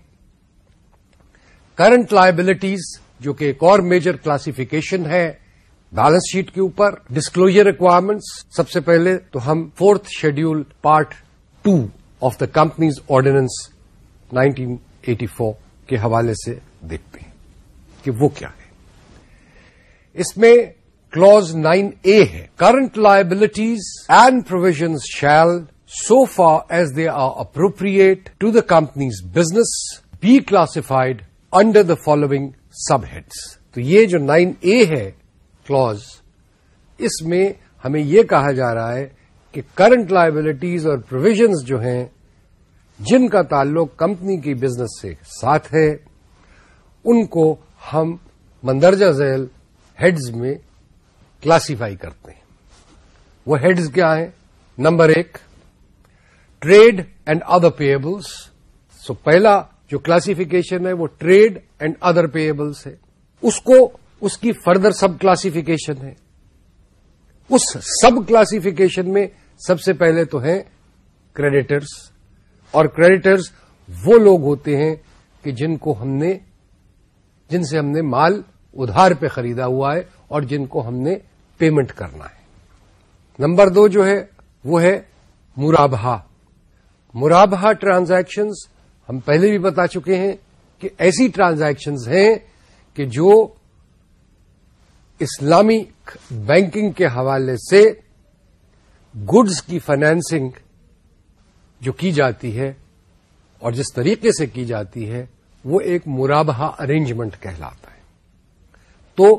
کرنٹ لائبلٹیز جو کہ ایک اور میجر کلاسفیکیشن ہے بیلنس شیٹ کے اوپر ڈسکلوجر ریکوائرمنٹس سب سے پہلے تو ہم fourth schedule part two of the companies ordinance nineteen eighty four کے حوالے سے دیکھتے ہیں کہ وہ کیا ہے اس میں کلوز نائن اے ہے current liabilities and provisions shall so far as they are appropriate to the company's business be classified under the following sub heads تو یہ جو نائن اے ہے کلوز اس میں ہمیں یہ کہا جا رہا ہے کہ کرنٹ لائبلٹیز اور پروویژنز جو ہیں جن کا تعلق کمپنی کی بزنس سے ساتھ ہے ان کو ہم مندرجہ ذیل ہیڈز میں کلاسیفائی کرتے ہیں وہ ہیڈز کیا ہیں نمبر ایک trade and other payables so پہلا جو کلاسیفیکیشن ہے وہ ٹریڈ اینڈ ادر پیبلس ہے اس کو اس کی فردر سب کلاسفکیشن ہے اس سب کلاسفکیشن میں سب سے پہلے تو ہیں کریڈیٹرس اور کریڈیٹرس وہ لوگ ہوتے ہیں کہ جن کو ہم نے جن سے ہم نے مال ادھار پہ خریدا ہوا ہے اور جن کو ہم نے پیمنٹ کرنا ہے نمبر دو جو ہے وہ ہے مرابہ مرابہ ٹرانزیکشنز ہم پہلے بھی بتا چکے ہیں کہ ایسی ٹرانزیکشنز ہیں کہ جو اسلامی بینکنگ کے حوالے سے گڈز کی فائنینسنگ جو کی جاتی ہے اور جس طریقے سے کی جاتی ہے وہ ایک مرابہ ارینجمنٹ کہلاتا ہے تو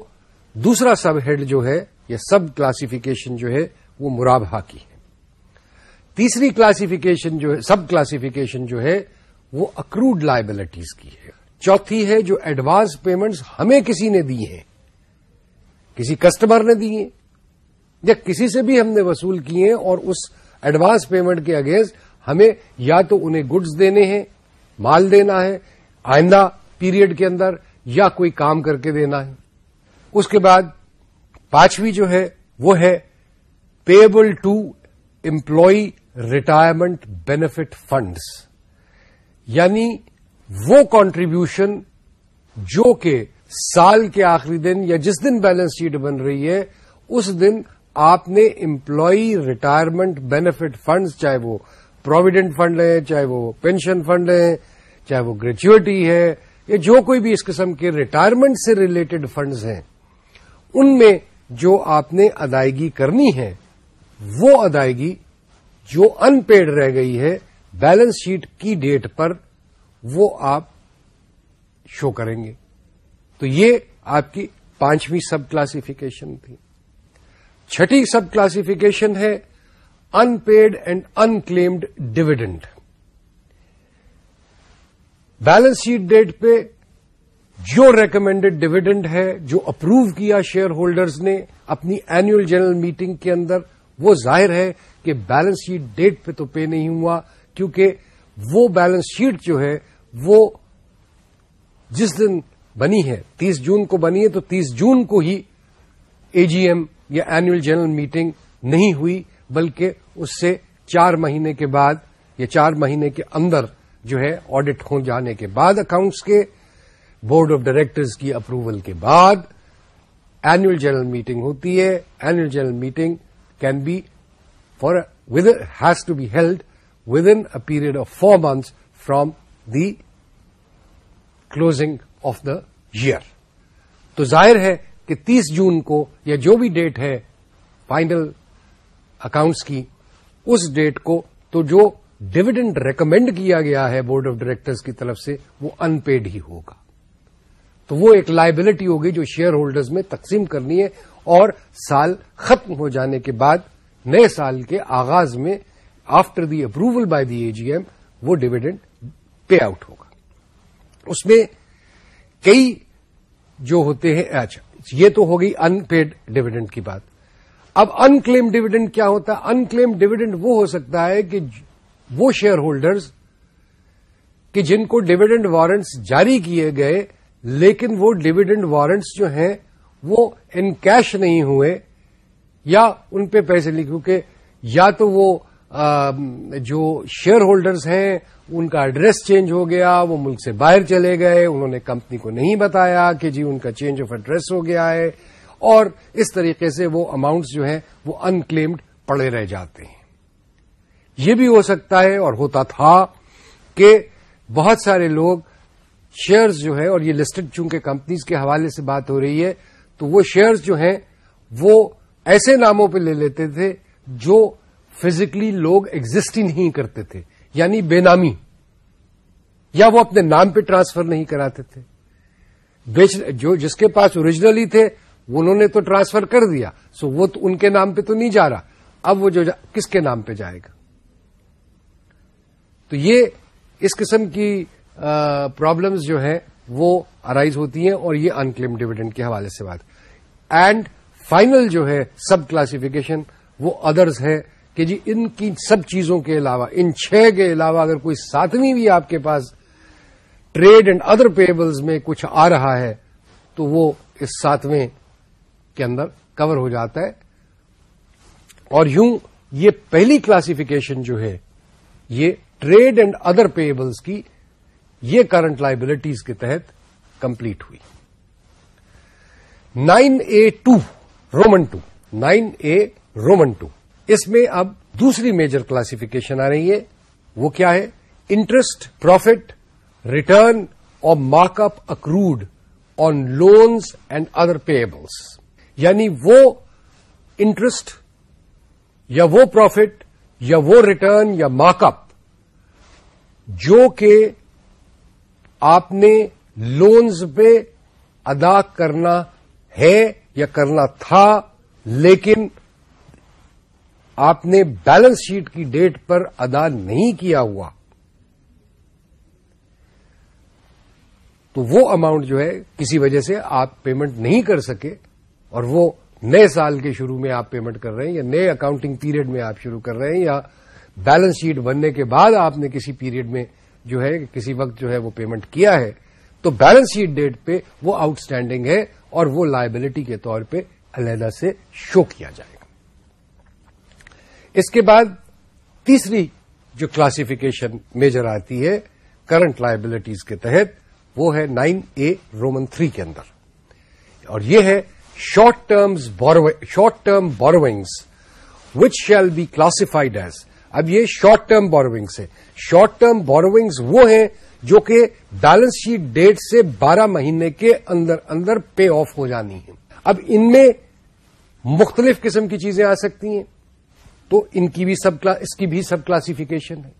دوسرا سب ہیڈ جو ہے سب کلاسیفیکیشن جو ہے وہ مرابہ کی ہے تیسری کلاسیفیکیشن جو ہے سب کلاسیفیکیشن جو ہے وہ اکروڈ لائبلٹیز کی ہے چوتھی ہے جو ایڈوانس پیمنٹس ہمیں کسی نے دی ہیں کسی کسٹمر نے دی ہیں یا کسی سے بھی ہم نے وصول کیے ہیں اور اس ایڈوانس پیمنٹ کے اگینسٹ ہمیں یا تو انہیں گڈز دینے ہیں مال دینا ہے آئندہ پیریڈ کے اندر یا کوئی کام کر کے دینا ہے اس کے بعد پانچویں جو ہے وہ ہے payable to employee retirement benefit funds یعنی وہ کانٹریبیوشن جو کہ سال کے آخری دن یا جس دن بیلنس شیٹ بن رہی ہے اس دن آپ نے امپلائی ریٹائرمنٹ بینیفٹ فنڈز چاہے وہ پروویڈنٹ فنڈ ہیں چاہے وہ پینشن فنڈ ہیں چاہے وہ گریجویٹی ہے یا جو کوئی بھی اس قسم کے ریٹائرمنٹ سے ریلیٹڈ فنڈز ہیں ان میں جو آپ نے ادائیگی کرنی ہے وہ ادائیگی جو ان پیڈ رہ گئی ہے بیلنس شیٹ کی ڈیٹ پر وہ آپ شو کریں گے تو یہ آپ کی پانچویں سب کلاسیفیکیشن تھی چھٹی سب کلاسفکیشن ہے unpaid and unclaimed dividend balance sheet date پہ جو ریکمینڈیڈ ڈویڈنڈ ہے جو اپروو کیا شیئر ہولڈرز نے اپنی اینوئل جنرل میٹنگ کے اندر وہ ظاہر ہے کہ بیلنس شیٹ ڈیٹ پہ تو پے نہیں ہوا کیونکہ وہ بیلنس شیٹ جو ہے وہ جس دن بنی ہے تیس جون کو بنی ہے تو تیس جون کو ہی اے جی ایم یا اینوئل جنرل میٹنگ نہیں ہوئی بلکہ اس سے چار مہینے کے بعد یا چار مہینے کے اندر جو ہے آڈٹ ہو جانے کے بعد اکاؤنٹس کے بورڈ آف ڈائریکٹرز کی اپروول کے بعد اینوئل جنرل میٹنگ ہوتی ہے annual general meeting can be for has to be held within period of four months from the closing of the year تو ظاہر ہے کہ تیس جون کو یا جو بھی ڈیٹ ہے فائنل اکاؤنٹس کی اس ڈیٹ کو تو جو ڈویڈنڈ ریکمینڈ کیا گیا ہے بورڈ آف ڈائریکٹرز کی طرف سے وہ ان پیڈ ہی ہوگا تو وہ ایک لائبلٹی ہوگی جو شیئر ہولڈرز میں تقسیم کرنی ہے اور سال ختم ہو جانے کے بعد نئے سال کے آغاز میں after the approval by the A G M وہ ڈویڈینڈ پے آؤٹ ہوگا اس میں کئی جو ہوتے ہیں اچھا یہ تو ہوگی ان پیڈ ڈویڈینڈ کی بات اب ان کلیم ڈویڈینڈ کیا ہوتا ہے ان کلیم ڈویڈینڈ وہ ہو سکتا ہے کہ وہ شیئر ہولڈرز کہ جن کو ڈویڈینڈ وارنٹس جاری کیے گئے لیکن وہ ڈویڈنڈ وارنٹس جو ہیں وہ ان کیش نہیں ہوئے یا ان پہ پیسے نہیں کیونکہ یا تو وہ جو شیئر ہولڈرز ہیں ان کا ایڈریس چینج ہو گیا وہ ملک سے باہر چلے گئے انہوں نے کمپنی کو نہیں بتایا کہ جی ان کا چینج آف ایڈریس ہو گیا ہے اور اس طریقے سے وہ اماؤنٹس جو ہیں وہ کلیمڈ پڑے رہ جاتے ہیں یہ بھی ہو سکتا ہے اور ہوتا تھا کہ بہت سارے لوگ شیئرز جو ہیں اور یہ لسٹڈ چونکہ کمپنیز کے حوالے سے بات ہو رہی ہے تو وہ شیئرز جو ہیں وہ ایسے ناموں پہ لے لیتے تھے جو فزیکلی لوگ ایگزٹ ہی نہیں کرتے تھے یعنی بے نامی یا وہ اپنے نام پہ ٹرانسفر نہیں کراتے تھے جو جس کے پاس اوریجنلی تھے انہوں نے تو ٹرانسفر کر دیا سو وہ تو ان کے نام پہ تو نہیں جا رہا اب وہ جو جا... کس کے نام پہ جائے گا تو یہ اس قسم کی پرابلمز جو ہیں وہ ارائیز ہوتی ہیں اور یہ انکلیم ڈویڈنڈ کے حوالے سے بات اینڈ فائنل جو ہے سب کلاسفکیشن وہ ادرز ہے کہ جی ان کی سب چیزوں کے علاوہ ان چھ کے علاوہ اگر کوئی ساتویں بھی آپ کے پاس ٹریڈ اینڈ ادر پیبلز میں کچھ آ رہا ہے تو وہ اس ساتویں کے اندر کور ہو جاتا ہے اور یوں یہ پہلی کلاسیفیکیشن جو ہے یہ ٹریڈ اینڈ ادر پیبلز کی یہ کرنٹ لائبلٹیز کے تحت کمپلیٹ ہوئی nine A two Roman two nine A Roman two اس میں اب دوسری میجر کلاسفیکیشن آ رہی ہے وہ کیا ہے انٹرسٹ پروفٹ ریٹرن اور mark up accrued on loans and other payables یعنی وہ انٹرسٹ یا وہ پروفٹ یا وہ ریٹرن یا مارک اپ جو کہ آپ نے لونز پہ ادا کرنا ہے یا کرنا تھا لیکن آپ نے بیلنس شیٹ کی ڈیٹ پر ادا نہیں کیا ہوا تو وہ اماؤنٹ جو ہے کسی وجہ سے آپ پیمنٹ نہیں کر سکے اور وہ نئے سال کے شروع میں آپ پیمنٹ کر رہے ہیں یا نئے اکاؤنٹنگ پیریڈ میں آپ شروع کر رہے ہیں یا بیلنس شیٹ بننے کے بعد آپ نے کسی پیریڈ میں جو ہے کسی وقت جو ہے وہ پیمنٹ کیا ہے تو بیلنس شیٹ ڈیٹ پہ وہ آؤٹ اسٹینڈنگ ہے اور وہ لائبلٹی کے طور پہ علیحدہ سے شو کیا جائے گا اس کے بعد تیسری جو کلاسفکیشن میجر آتی ہے کرنٹ لائبلٹیز کے تحت وہ ہے نائن اے رومن تھری کے اندر اور یہ ہے short terms short term borrowings which shall be classified as اب یہ شارٹ ٹرم بوروگس ہیں شارٹ ٹرم بوروئگس وہ ہیں جو کہ بیلنس شیٹ ڈیٹ سے بارہ مہینے کے اندر اندر پے آف ہو جانی ہے اب ان میں مختلف قسم کی چیزیں آ سکتی ہیں تو ان کی بھی سب اس کی بھی سب کلاسفکیشن ہے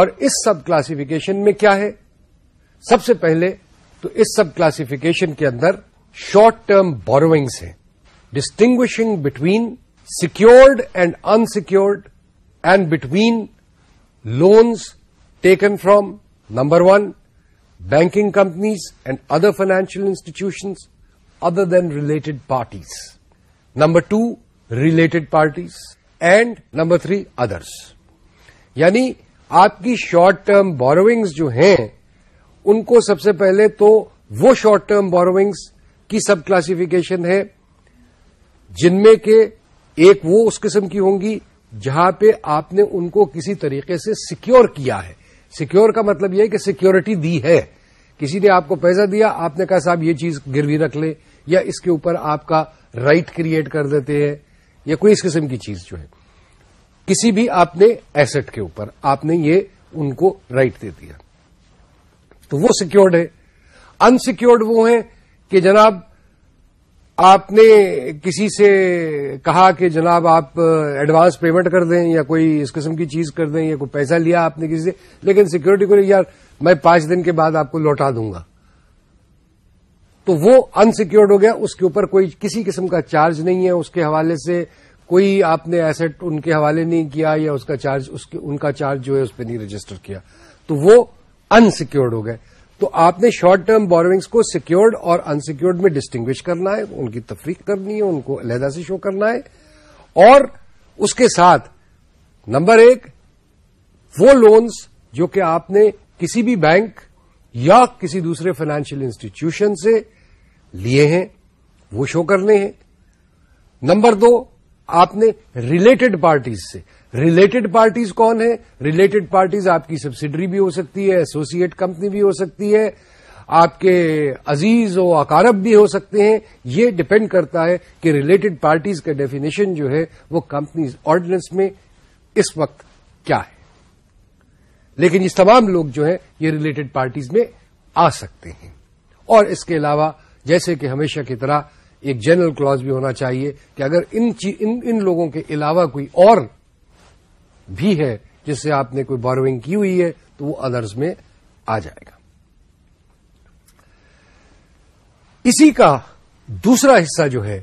اور اس سب کلاسفکیشن میں کیا ہے سب سے پہلے تو اس سب کلاسیفیکیشن کے اندر شارٹ ٹرم بوروگس ہیں distinguishing between secured and unsecured and between loans taken from number one banking companies and other financial institutions other than related parties number two related parties and number three others یعنی آپ کی short term borrowings جو ہیں ان کو سب سے پہلے تو وہ شارٹ ٹرم بوروئنگز کی سب کلاسیفیکیشن ہے جن میں کہ ایک وہ اس قسم کی ہوں گی جہاں پہ آپ نے ان کو کسی طریقے سے سیکیور کیا ہے سیکیور کا مطلب یہ ہے کہ سیکیورٹی دی ہے کسی نے آپ کو پیسہ دیا آپ نے کہا صاحب یہ چیز گروی رکھ لے یا اس کے اوپر آپ کا رائٹ کریٹ کر دیتے ہیں یا کوئی اس قسم کی چیز جو ہے کسی بھی آپ نے ایسٹ کے اوپر آپ نے یہ ان کو رائٹ دے دیا تو وہ سیکیورڈ ہے انسیکیورڈ وہ ہے کہ جناب آپ نے کسی سے کہا کہ جناب آپ ایڈوانس پیمنٹ کر دیں یا کوئی اس قسم کی چیز کر دیں یا کوئی پیسہ لیا آپ نے کسی سے لیکن سیکورٹی کو یار میں پانچ دن کے بعد آپ کو لوٹا دوں گا تو وہ ان ہو گیا اس کے اوپر کوئی کسی قسم کا چارج نہیں ہے اس کے حوالے سے کوئی آپ نے ایسٹ ان کے حوالے نہیں کیا یا اس کا چارج ان کا چارج جو ہے اس پہ نہیں رجسٹر کیا تو وہ ان سیکورڈ ہو گئے تو آپ نے شارٹ ٹرم بورگس کو سیکورڈ اور انسیکیورڈ میں ڈسٹنگوش کرنا ہے ان کی تفریق کرنی ہے ان کو علیحدہ سے شو کرنا ہے اور اس کے ساتھ نمبر ایک وہ لونز جو کہ آپ نے کسی بھی بینک یا کسی دوسرے فائنانشیل انسٹیٹیوشن سے لیے ہیں وہ شو کرنے ہیں نمبر دو آپ نے ریلیٹڈ پارٹیز سے ریلیٹڈ پارٹیز کون ہیں ریلیٹڈ پارٹیز آپ کی سبسڈری بھی ہو سکتی ہے ایسوسیٹ کمپنی بھی ہو سکتی ہے آپ کے عزیز و اکارب بھی ہو سکتے ہیں یہ ڈپینڈ کرتا ہے کہ ریلیٹڈ پارٹیز کا ڈیفینیشن جو ہے وہ کمپنیز آرڈیننس میں اس وقت کیا ہے لیکن یہ تمام لوگ جو ہیں یہ ریلیٹڈ پارٹیز میں آ سکتے ہیں اور اس کے علاوہ جیسے کہ ہمیشہ کی طرح ایک جنرل کلاز بھی ہونا چاہیے کہ اگر ان, ان, ان لوگوں کے علاوہ کوئی اور بھی ہے جس سے آپ نے کوئی بوروئنگ کی ہوئی ہے تو وہ ادرز میں آ جائے گا اسی کا دوسرا حصہ جو ہے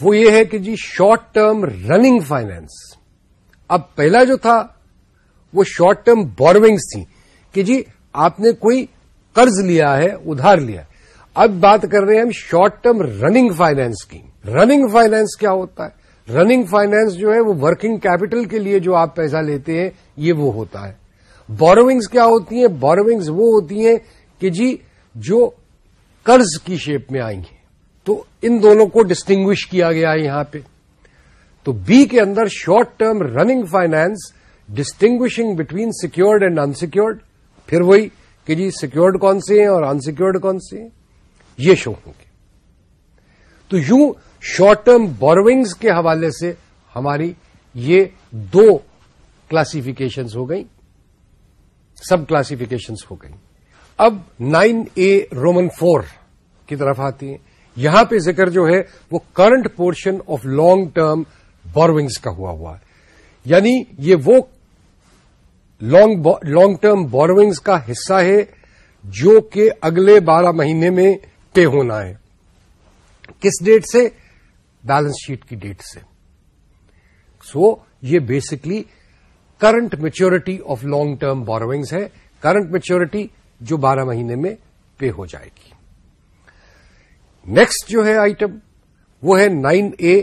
وہ یہ ہے کہ جی شارٹ ٹرم رننگ فائنینس اب پہلا جو تھا وہ شارٹ ٹرم بوروئنگس تھیں کہ جی آپ نے کوئی قرض لیا ہے ادھار لیا ہے اب بات کر رہے ہیں ہم شارٹ ٹرم رننگ فائنینس کی رننگ فائنینس کیا ہوتا ہے رننگ فائنینس جو ہے وہ ورکنگ کیپٹل کے لیے جو آپ پیسہ لیتے ہیں یہ وہ ہوتا ہے بوروئنگس کیا ہوتی ہیں بوروئنگس وہ ہوتی ہیں کہ جی جو قرض کی شیپ میں آئیں گے تو ان دونوں کو ڈسٹنگوش کیا گیا ہے یہاں پہ تو بی کے اندر short term running finance distinguishing between secured and unsecured پھر وہی کہ جی سیکورڈ کون سے ہیں اور انسیکیورڈ کون سے ہیں یہ شو ہوں گے تو یوں شارٹ ٹرم بوروئنگز کے حوالے سے ہماری یہ دو کلاسیفیکیشنز ہو گئیں سب کلاسیفیکیشنز ہو گئیں اب نائن اے رومن فور کی طرف آتی ہیں یہاں پہ ذکر جو ہے وہ current portion of long term borrowings کا ہوا ہوا ہے یعنی یہ وہ لانگ ٹرم بوروئنگز کا حصہ ہے جو کہ اگلے بارہ مہینے میں پے ہونا ہے کس ڈیٹ سے بیلنس شیٹ کی ڈیٹ سے سو یہ basically current maturity of long term borrowings ہے کرنٹ میچیورٹی جو بارہ مہینے میں پے ہو جائے گی نیکسٹ جو ہے آئٹم وہ ہے nine A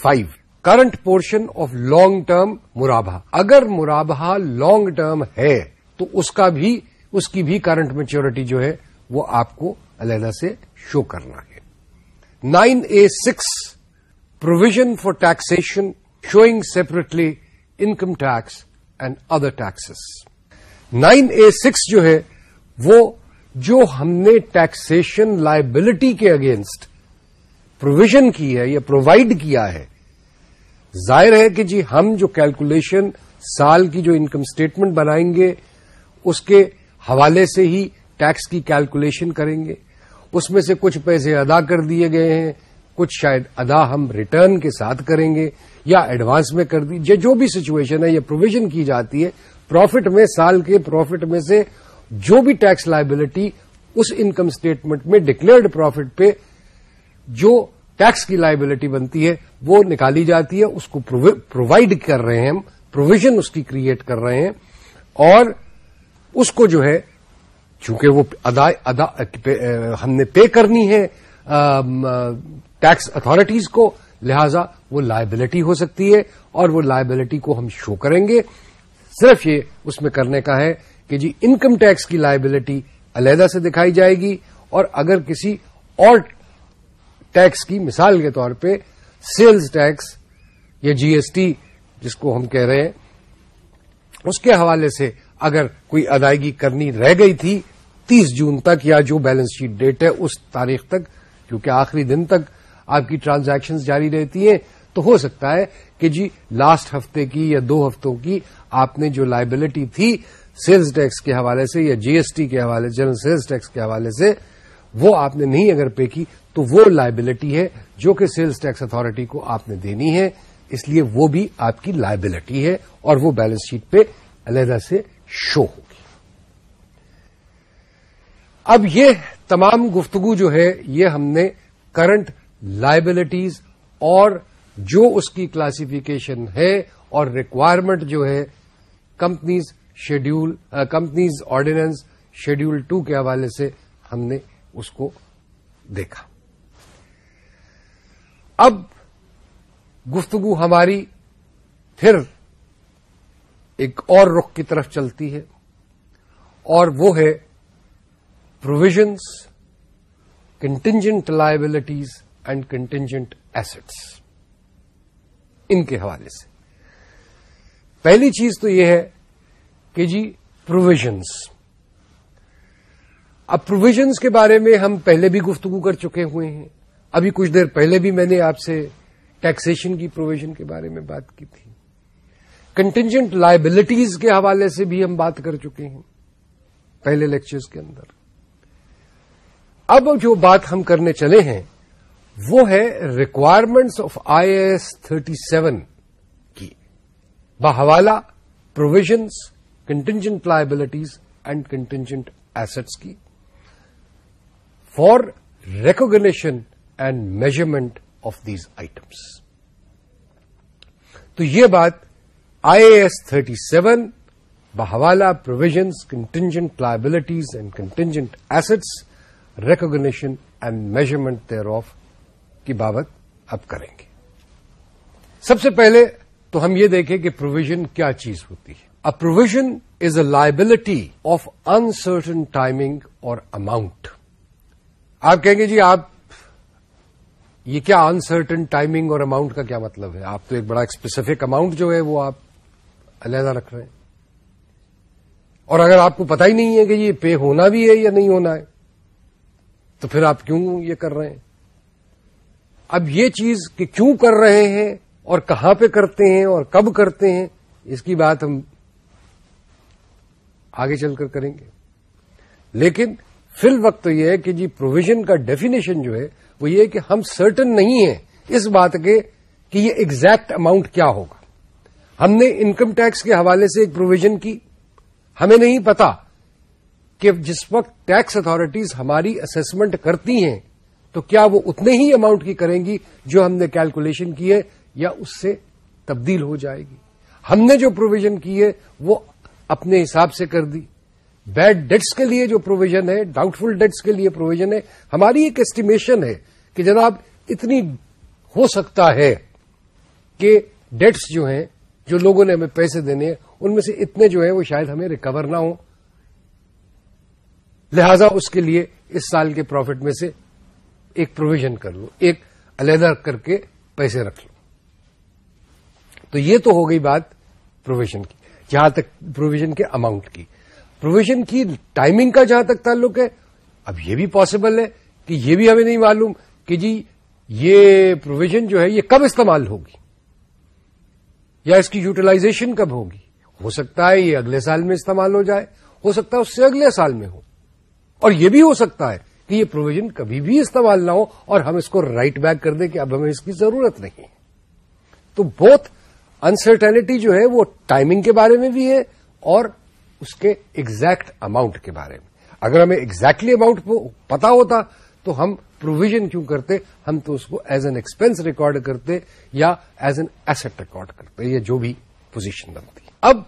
five current portion of long term مرابہ اگر مرابہ لانگ ٹرم ہے تو اس کی بھی کرنٹ میچیورٹی جو ہے وہ آپ کو علیحدہ سے شو کرنا ہے nine A six provision for taxation showing separately income tax and other taxes nine A six جو ہے وہ جو ہم نے ٹیکسن لائبلٹی کے اگینسٹ پروویژن کی ہے یا پرووائڈ کیا ہے ظاہر ہے کہ جی ہم جو کیلکولیشن سال کی جو انکم اسٹیٹمنٹ بنائیں گے اس کے حوالے سے ہی ٹیکس کی کیلکولیشن کریں گے اس میں سے کچھ پیسے ادا کر دیے گئے ہیں کچھ شاید ادا ہم ریٹرن کے ساتھ کریں گے یا ایڈوانس میں کر دی جو بھی سچویشن ہے یہ پروویژن کی جاتی ہے پروفٹ میں سال کے پروفٹ میں سے جو بھی ٹیکس لائبلٹی اس انکم اسٹیٹمنٹ میں ڈکلیئرڈ پروفٹ پہ جو ٹیکس کی لائبلٹی بنتی ہے وہ نکالی جاتی ہے اس کو پرووائڈ کر رہے ہیں ہم پروویژن اس کی کریٹ کر رہے ہیں اور اس کو جو ہے چونکہ وہ ادا, ہم نے پے کرنی ہے ٹیکس اتارٹیز کو لہذا وہ لائبلٹی ہو سکتی ہے اور وہ لائبلٹی کو ہم شو کریں گے صرف یہ اس میں کرنے کا ہے کہ جی انکم ٹیکس کی لائبلٹی علیحدہ سے دکھائی جائے گی اور اگر کسی اور ٹیکس کی مثال کے طور پہ سیلز ٹیکس یا جی ایس ٹی جس کو ہم کہہ رہے ہیں اس کے حوالے سے اگر کوئی ادائیگی کرنی رہ گئی تھی تیس جون تک یا جو بیلنس شیٹ ڈیٹ ہے اس تاریخ تک کیونکہ آخری دن تک آپ کی ٹرانزیکشن جاری رہتی ہیں تو ہو سکتا ہے کہ جی لاسٹ ہفتے کی یا دو ہفتوں کی آپ نے جو لائبلٹی تھی سیلز ٹیکس کے حوالے سے یا جی ایس ٹی کے حوالے سے جنرل سیلز ٹیکس کے حوالے سے وہ آپ نے نہیں اگر پے کی تو وہ لائبلٹی ہے جو کہ سیلز ٹیکس اتارٹی کو آپ نے دینی ہے اس لیے وہ بھی آپ کی لائبلٹی ہے اور وہ بیلنس شیٹ پہ علیحدہ سے شو ہوگی اب یہ تمام گفتگو جو ہے یہ ہم نے کرنٹ لائبلٹیز اور جو اس کی کلاسیفیکیشن ہے اور ریکوائرمنٹ جو ہے companies schedule companies ordinance schedule two کے حوالے سے ہم نے اس کو دیکھا اب گفتگو ہماری پھر ایک اور رخ کی طرف چلتی ہے اور وہ ہے provisions contingent liabilities and contingent assets ان کے حوالے سے پہلی چیز تو یہ ہے کہ جی پروویژنس اب پروویژنس کے بارے میں ہم پہلے بھی گفتگو کر چکے ہوئے ہیں ابھی کچھ دیر پہلے بھی میں نے آپ سے ٹیکسیشن کی پروویژن کے بارے میں بات کی تھی کنٹینجنٹ لائبلٹیز کے حوالے سے بھی ہم بات کر چکے ہیں پہلے لیکچرز کے اندر اب جو بات ہم کرنے چلے ہیں وہ ہے requirements of I A S thirty seven کی بحوالہ provisions contingent liabilities and contingent assets کی for recognition and measurement of these items تو یہ بات I A thirty seven بحوالہ provisions contingent liabilities and contingent assets recognition and measurement thereof کی بابت اب کریں گے سب سے پہلے تو ہم یہ دیکھیں کہ پروویژن کیا چیز ہوتی ہے a provision is a liability of uncertain timing اور اماؤنٹ آپ کہیں گے جی آپ یہ کیا انسرٹن ٹائمنگ اور اماؤنٹ کا کیا مطلب ہے آپ تو ایک بڑا اسپیسیفک اماؤنٹ جو ہے وہ آپ علیحدہ رکھ رہے ہیں اور اگر آپ کو پتا ہی نہیں ہے کہ یہ پے ہونا بھی ہے یا نہیں ہونا ہے تو پھر آپ کیوں یہ کر رہے ہیں اب یہ چیز کہ کیوں کر رہے ہیں اور کہاں پہ کرتے ہیں اور کب کرتے ہیں اس کی بات ہم آگے چل کر کریں گے لیکن فی الوقت تو یہ ہے کہ جی پروویژن کا ڈیفینیشن جو ہے وہ یہ کہ ہم سرٹن نہیں ہیں اس بات کے کہ یہ ایگزیکٹ اماؤنٹ کیا ہوگا ہم نے انکم ٹیکس کے حوالے سے ایک پروویژن کی ہمیں نہیں پتا کہ جس وقت ٹیکس اتارٹیز ہماری اسسمنٹ کرتی ہیں تو کیا وہ اتنے ہی اماؤنٹ کی کریں گی جو ہم نے کیلکولیشن کی ہے یا اس سے تبدیل ہو جائے گی ہم نے جو پروویژن کی ہے وہ اپنے حساب سے کر دی بیڈ ڈیٹس کے لیے جو پروویژن ہے ڈاؤٹ فل ڈیٹس کے لیے پروویژن ہے ہماری ایک ایسٹیمیشن ہے کہ جناب اتنی ہو سکتا ہے کہ ڈیٹس جو ہیں جو لوگوں نے ہمیں پیسے دینے ہیں ان میں سے اتنے جو ہیں وہ شاید ہمیں ریکور نہ ہوں لہذا اس کے لیے اس سال کے پروفٹ میں سے ایک پروویژن کر لو ایک علیحدہ کر کے پیسے رکھ لو تو یہ تو ہو گئی بات پروویژن کی جہاں تک پروویژن کے اماؤنٹ کی پروویژن کی ٹائمنگ کا جہاں تک تعلق ہے اب یہ بھی پاسبل ہے کہ یہ بھی ہمیں نہیں معلوم کہ جی یہ پروویژن جو ہے یہ کب استعمال ہوگی یا اس کی یوٹیلائزیشن کب ہوگی ہو سکتا ہے یہ اگلے سال میں استعمال ہو جائے ہو سکتا ہے اس سے اگلے سال میں ہو اور یہ بھی ہو سکتا ہے کہ یہ پروویژن کبھی بھی استعمال نہ ہو اور ہم اس کو رائٹ بیک کر دیں کہ اب ہمیں اس کی ضرورت نہیں تو بہت انسرٹینٹی جو ہے وہ ٹائمنگ کے بارے میں بھی ہے اور اس کے ایگزیکٹ اماؤنٹ کے بارے میں اگر ہمیں ایگزیکٹلی اماؤنٹ پتا ہوتا تو ہم پروویژن کیوں کرتے ہم تو اس کو ایز این ایکسپینس ریکارڈ کرتے یا ایز این ایسٹ ریکارڈ کرتے یا جو بھی پوزیشن بنتی اب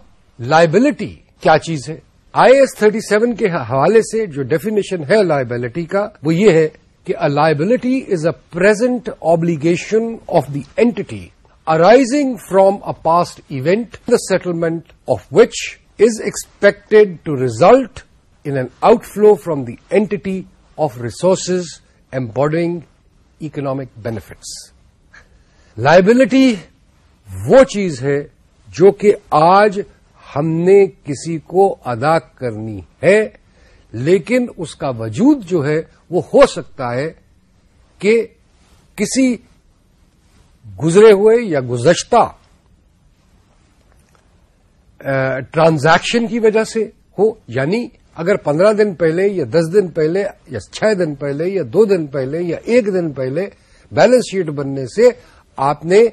لائبلٹی کیا چیز ہے آئی ایس تھرٹی سیون کے حوالے سے جو ڈیفینیشن ہے لائبلٹی کا وہ یہ ہے کہ a liability is a present obligation of the entity arising from a past event the settlement of which is expected to result in an outflow from the entity of resources embodying economic benefits liability وہ چیز ہے جو کہ آج ہم نے کسی کو ادا کرنی ہے لیکن اس کا وجود جو ہے وہ ہو سکتا ہے کہ کسی گزرے ہوئے یا گزشتہ ٹرانزیکشن کی وجہ سے ہو یعنی اگر پندرہ دن پہلے یا دس دن پہلے یا چھ دن پہلے یا دو دن پہلے یا ایک دن پہلے بیلنس شیٹ بننے سے آپ نے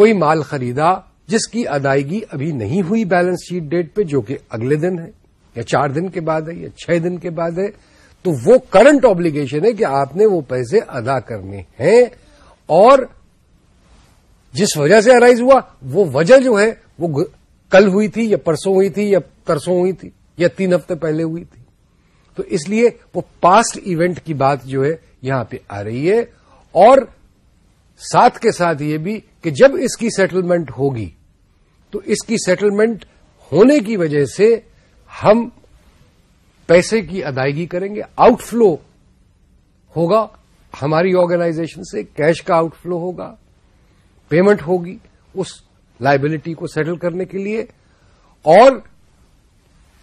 کوئی مال خریدا جس کی ادائیگی ابھی نہیں ہوئی بیلنس شیٹ ڈیٹ پہ جو کہ اگلے دن ہے یا چار دن کے بعد ہے یا چھ دن کے بعد ہے تو وہ کرنٹ آبلیگیشن ہے کہ آپ نے وہ پیسے ادا کرنے ہیں اور جس وجہ سے ارائیز ہوا وہ وجہ جو ہے وہ کل ہوئی تھی یا پرسوں ہوئی تھی یا پرسوں ہوئی تھی یا تین ہفتے پہلے ہوئی تھی تو اس لیے وہ پاسٹ ایونٹ کی بات جو ہے یہاں پہ آ رہی ہے اور ساتھ کے ساتھ یہ بھی کہ جب اس کی سیٹلمنٹ ہوگی تو اس کی سیٹلمنٹ ہونے کی وجہ سے ہم پیسے کی ادائیگی کریں گے آؤٹ فلو ہوگا ہماری آرگنائزیشن سے کیش کا آؤٹ فلو ہوگا پیمنٹ ہوگی اس لائبلٹی کو سیٹل کرنے کے لیے اور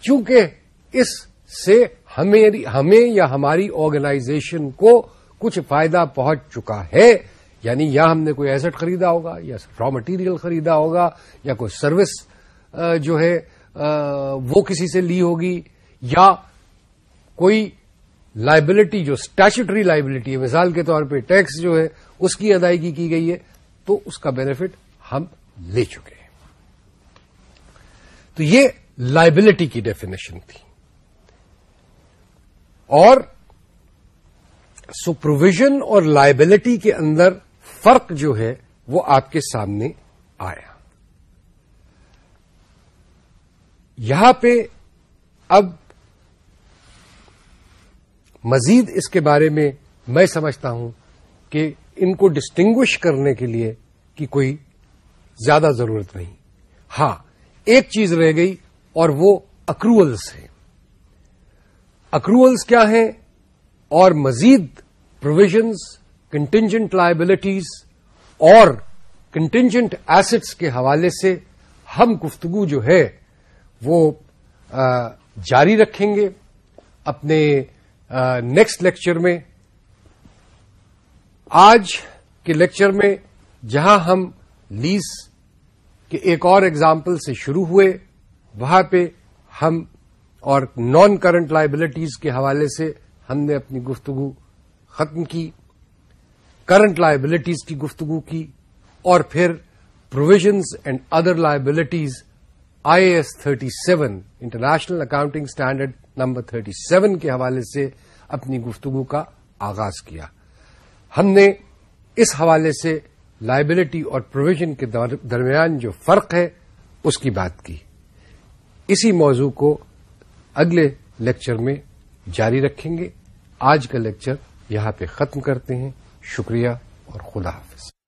چونکہ اس سے ہمیں یا ہماری آرگنائزیشن کو کچھ فائدہ پہنچ چکا ہے یعنی یا ہم نے کوئی ایسٹ خریدا ہوگا یا را مٹیریل خریدا ہوگا یا کوئی سروس جو ہے وہ کسی سے لی ہوگی یا کوئی لائبلٹی جو اسٹیچوٹری لائبلٹی ہے مثال کے طور پہ ٹیکس جو ہے اس کی ادائیگی کی گئی ہے تو اس کا بینیفٹ ہم لے چکے ہیں تو یہ لائبلٹی کی ڈیفینیشن تھی اور سپرویژن اور لائبلٹی کے اندر فرق جو ہے وہ آپ کے سامنے آیا یہاں پہ اب مزید اس کے بارے میں میں سمجھتا ہوں کہ ان کو ڈسٹنگوش کرنے کے لیے کی کوئی زیادہ ضرورت نہیں ہاں ایک چیز رہ گئی اور وہ اکروولس ہیں اکروولس کیا ہیں اور مزید پروویژنس کنٹینجنٹ لائبلٹیز اور کنٹینجنٹ ایسٹس کے حوالے سے ہم گفتگو جو ہے وہ جاری رکھیں گے اپنے نیکسٹ لیکچر میں آج کے لیکچر میں جہاں ہم لیز کے ایک اور ایگزامپل سے شروع ہوئے وہاں پہ ہم اور نان کرنٹ لائبلٹیز کے حوالے سے ہم نے اپنی گفتگو ختم کی کرنٹ لائبلٹیز کی گفتگو کی اور پھر provisions and other liabilities I S thirty seven international accounting standard number thirty seven کے حوالے سے اپنی گفتگو کا آغاز کیا ہم نے اس حوالے سے لائبلٹی اور پروویژن کے درمیان جو فرق ہے اس کی بات کی اسی موضوع کو اگلے لیکچر میں جاری رکھیں گے آج کا لیکچر یہاں پہ ختم کرتے ہیں شکریہ اور خدا حافظ